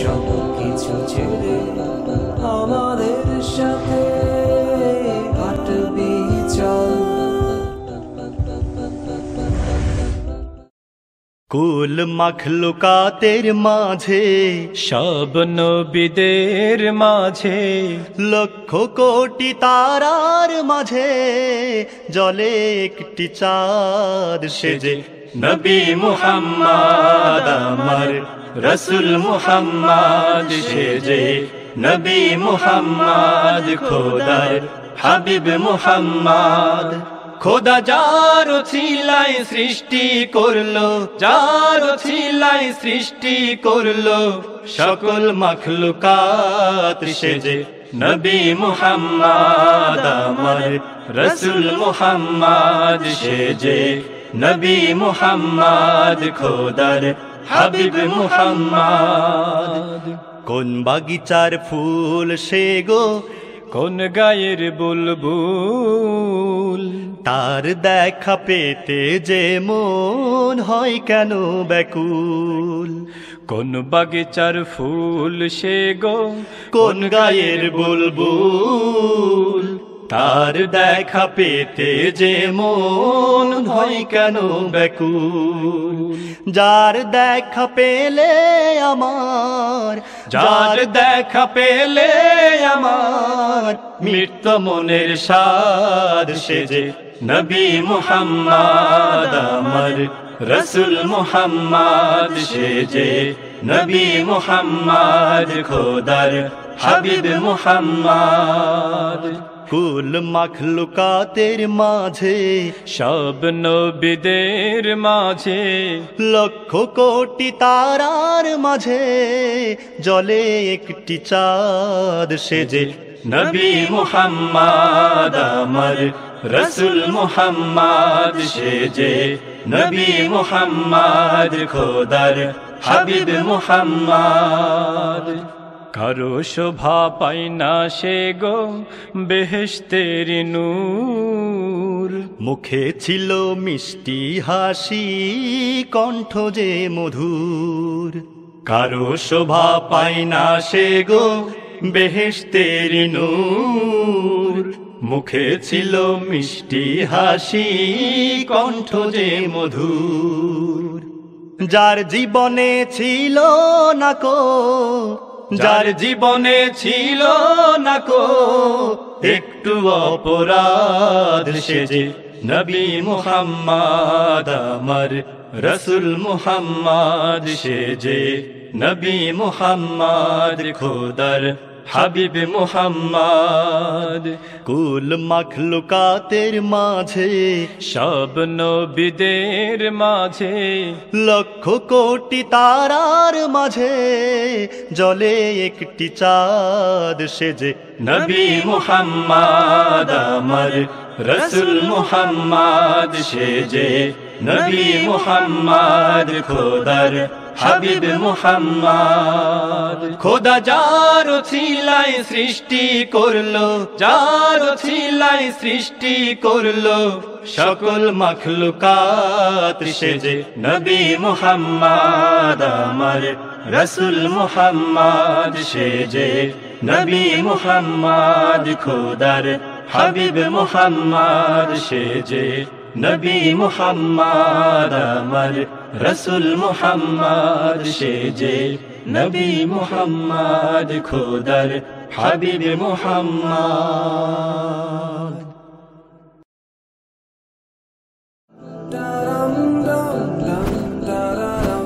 সব ছেড়ে আমাদের সাথে চল। কুল মখলুকাতের মাঝে, সব নবীদের মাঝে, লক্ষ কোটি তারার মাঝে, জলে একটি চাঁদ সেজে নবী মুহাম্মদ আমার রসুল মুহাম্মদ সেজে নবী মুহাম্মদ, খোদার হাবিব মুহাম্মদ। খোদা যার ছিলাই সৃষ্টি করল, যার ছিলাই সৃষ্টি করল, সকল মখলুকাত সেজে নবী মুহাম্মদ, আমার রসুল মুহাম্মদ সেজে নবী মুহাম্মদ, খোদার হাবিব মুহাম্মদ। কোন বাগিচার ফুল সে গো? কোন গায়ের বুলবুল? তার দেখা পেতে যে মন হয় কেন ব্যাকুল? কোন বাগিচার ফুল সে গো? কোন গায়ের বুলবুল? তার দেখা পেতে যে মন হয় কেন ব্যাকুল? যার দেখা পেলে আমার, যার দেখা পেলে আমার, মৃত মনের সাদ সেজে নবী মুহাম্মদ, আমার রসুল মুহাম্মদ সেজে নবী মুহাম্মদ, খোদার হাবিব মুহাম্মদ। কুল মখলুকাতের মাঝে, সব নবীদের মাঝে, লক্ষ কোটি তারার মাঝে, জলে একটি চাঁদ সেজে, নবী মুহাম্মদ, আমার রসুল মুহাম্মদ সেজে, নবী মুহাম্মদ খোদার হাবিব মুহাম্মদ। কারও শোভা পাই না সে গো বেহেশতের নূর। মুখে ছিল মিষ্টি হাসি, কণ্ঠ যে মধুর। কারও শোভা পায় না সে গো বেহেশতের নূর। মুখে ছিল মিষ্টি হাসি, কণ্ঠ যে মধুর। যার জীবনে ছিল না কো যার জীবনে ছিল না কো, একটু অপরাধ সেজে নবী মুহাম্মদ, আমার রসুল মুহাম্মদ সেজে। নবী মুহাম্মদ খোদার হাবিব মোহাম্মদ। কুল মখলুকাতের মাঝে সব নবীদের মাঝে। লক্ষ কোটি তারার মাঝে জলে একটি চাঁদ সেজে নবী মোহাম্মদ আমার রসুল মুহাম্মদ সেজে। নবী মোহাম্মদ খোদার হাবিব মোহাম্মদ। খোদা যার ছিলাই সৃষ্টি করল, যার ছিলাই সৃষ্টি করল সকল মখলুকাত সেজে নবী মুহাম্মদ, আমার রসুল মুহাম্মদ সেজে নবী মুহাম্মদ, খোদার হাবিব মুহাম্মদ সেজে নবী মুহাম্মদ, আমার রসুল মুহাম্মদ সেজে নবী মুহাম্মদ, খোদার Habib Muhammad. da da da da da